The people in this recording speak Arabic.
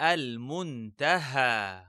المنتهى.